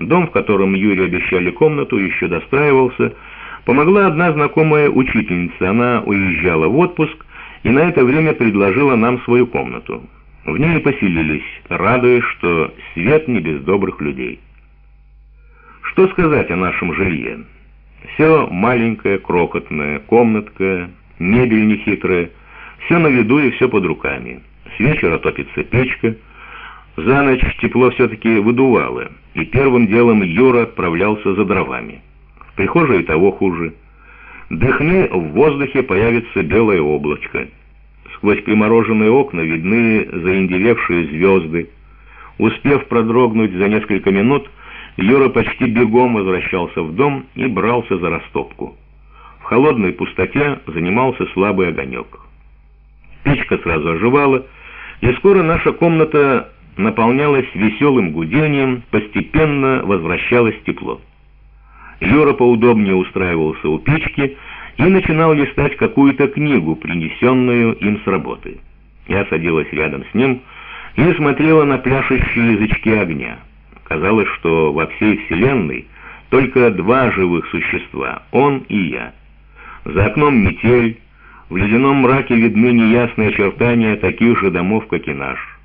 Дом, в котором Юре обещали комнату, еще достраивался. Помогла одна знакомая учительница. Она уезжала в отпуск и на это время предложила нам свою комнату. В ней поселились, радуясь, что свет не без добрых людей. Что сказать о нашем жилье? Все маленькое, крокотное, комнатка, мебель нехитрая, все на виду и все под руками. С вечера топится печка, за ночь тепло все-таки выдувало, и первым делом Юра отправлялся за дровами. В прихожей того хуже. Дыхни, в воздухе появится белое облачко. Сквозь примороженные окна видны заиндевевшие звезды. Успев продрогнуть за несколько минут, Юра почти бегом возвращался в дом и брался за растопку. В холодной пустоте занимался слабый огонек. Печка сразу оживала, и скоро наша комната наполнялась веселым гудением, постепенно возвращалось тепло. Юра поудобнее устраивался у печки и начинал листать какую-то книгу, принесенную им с работы. Я садилась рядом с ним и смотрела на пляшущие язычки огня. Казалось, что во всей Вселенной только два живых существа — он и я. За окном метель, в ледяном мраке видны неясные очертания таких же домов, как и наш.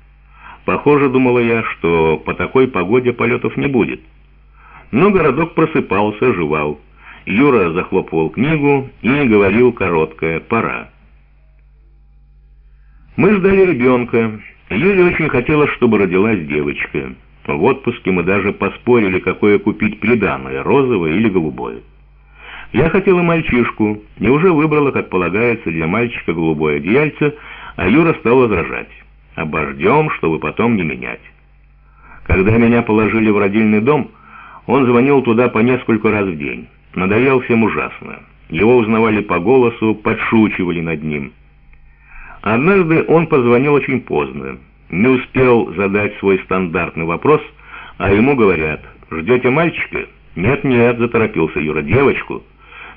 Похоже, думала я, что по такой погоде полетов не будет. Но городок просыпался, жевал. Юра захлопывал книгу и говорил короткое «пора». Мы ждали ребенка. Юля очень хотела, чтобы родилась девочка. В отпуске мы даже поспорили, какое купить приданое, розовое или голубое. Я хотела мальчишку, и уже выбрала, как полагается, для мальчика голубое одеяльце, а Юра стал возражать. Обождем, чтобы потом не менять. Когда меня положили в родильный дом, он звонил туда по несколько раз в день. Надоел всем ужасно. Его узнавали по голосу, подшучивали над ним. Однажды он позвонил очень поздно. Не успел задать свой стандартный вопрос, а ему говорят, «Ждете мальчика?» «Нет-нет», — заторопился Юра, — «девочку».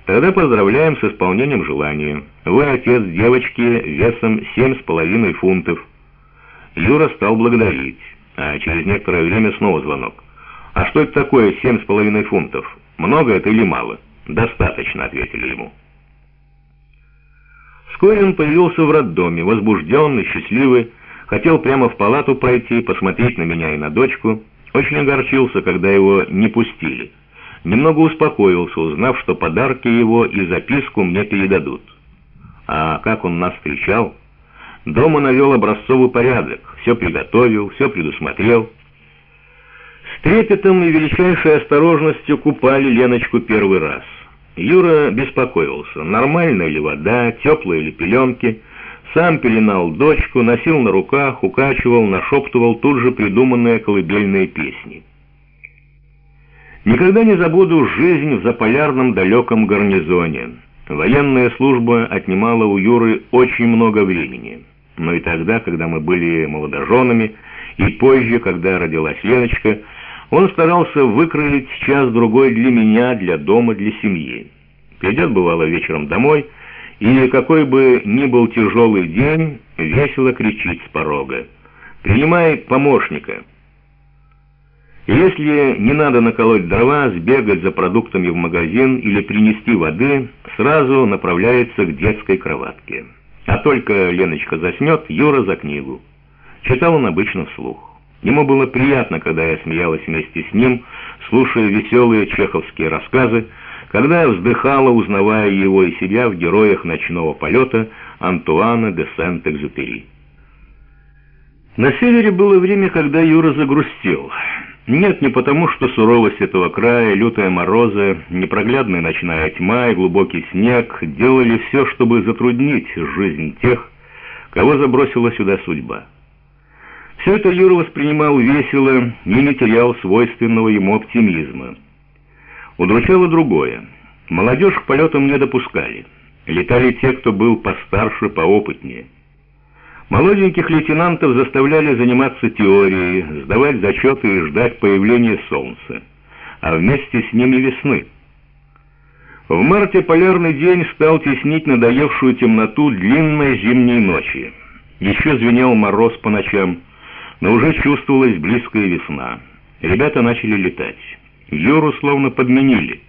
«Тогда поздравляем с исполнением желания. Вы отец девочки весом семь с половиной фунтов». Юра стал благодарить, а через некоторое время снова звонок. «А что это такое семь с половиной фунтов? Много это или мало?» «Достаточно», — ответили ему. Вскоре он появился в роддоме, возбужденный, счастливый, хотел прямо в палату пройти, посмотреть на меня и на дочку. Очень огорчился, когда его не пустили. Немного успокоился, узнав, что подарки его и записку мне передадут. А как он нас встречал? Дома навел образцовый порядок, все приготовил, все предусмотрел. С трепетом и величайшей осторожностью купали Леночку первый раз. Юра беспокоился, нормальная ли вода, теплые ли пеленки. Сам пеленал дочку, носил на руках, укачивал, нашептывал тут же придуманные колыбельные песни. Никогда не забуду жизнь в заполярном далеком гарнизоне. Военная служба отнимала у Юры очень много времени. Но и тогда, когда мы были молодоженами, и позже, когда родилась Леночка, он старался выкроить час-другой для меня, для дома, для семьи. Придет, бывало, вечером домой, и какой бы ни был тяжелый день, весело кричит с порога. «Принимай помощника». Если не надо наколоть дрова, сбегать за продуктами в магазин или принести воды, сразу направляется к детской кроватке. А только Леночка заснет, Юра за книгу. Читал он обычно вслух. Ему было приятно, когда я смеялась вместе с ним, слушая веселые чеховские рассказы, когда я вздыхала, узнавая его и себя в героях ночного полета Антуана де Сент-Экзюпери. На севере было время, когда Юра загрустил. Нет, не потому, что суровость этого края, лютые морозы, непроглядная ночная тьма и глубокий снег делали все, чтобы затруднить жизнь тех, кого забросила сюда судьба. Все это Юра воспринимал весело и не терял свойственного ему оптимизма. Удручало другое. Молодежь к полетам не допускали. Летали те, кто был постарше, поопытнее. Молоденьких лейтенантов заставляли заниматься теорией, сдавать зачеты и ждать появления солнца, а вместе с ними весны. В марте полярный день стал теснить надоевшую темноту длинной зимней ночи. Еще звенел мороз по ночам, но уже чувствовалась близкая весна. Ребята начали летать. Юру словно подменили.